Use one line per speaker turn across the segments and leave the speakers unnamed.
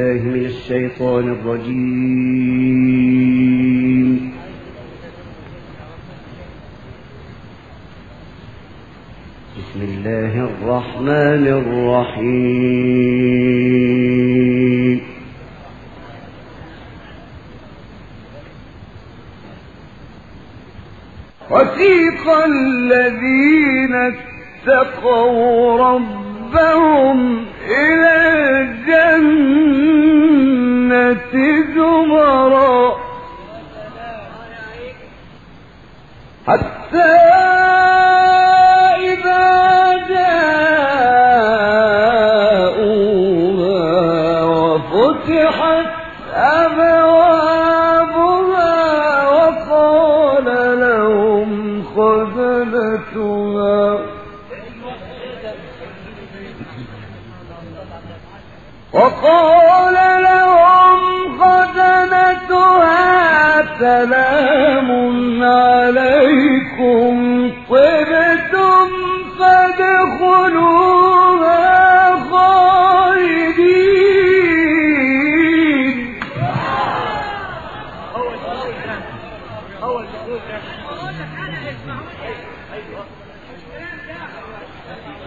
بالله من الشيطان الرجيم. بسم الله الرحمن الرحيم. وثيق الذين اتقوا ربهم إلى الجنة. زمرا. حتى إذا جاءوها وفتحت أبوابها وقال لهم خزنتها سلام عليكم. طبتم فادخلوها خالدين.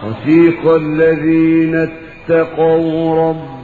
وسيق الذين اتقوا ربهم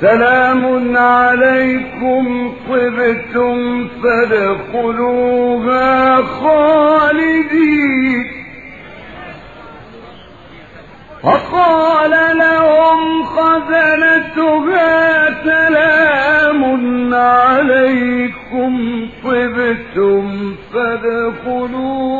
سلام عليكم طبتم فادخلوها خالدين. وقال لهم خزنتها سلام عليكم طبتم فادخلوها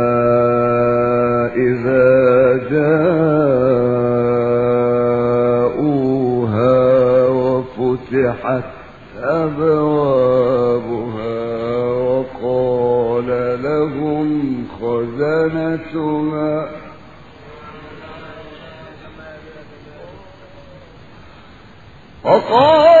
وفتحت أبوابها وقال لهم خزنتها. وقال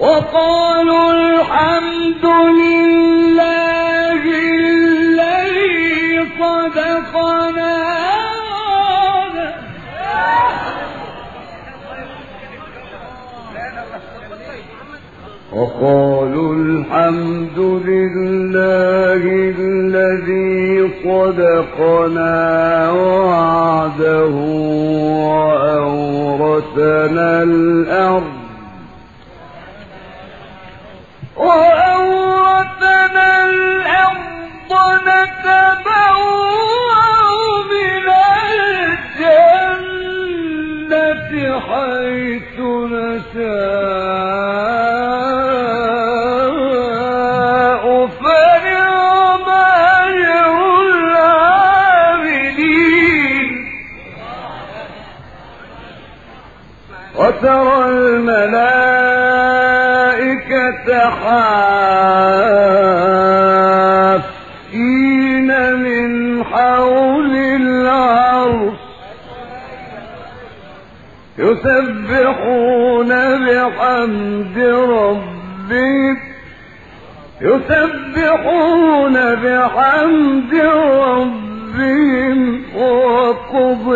وقالوا الحمد لله الذي صدقنا وعده وأورثنا الأرض وأورثنا حافين من حول العرش يسبحون بحمد ربهم يسبحون بحمد ربهم وقضي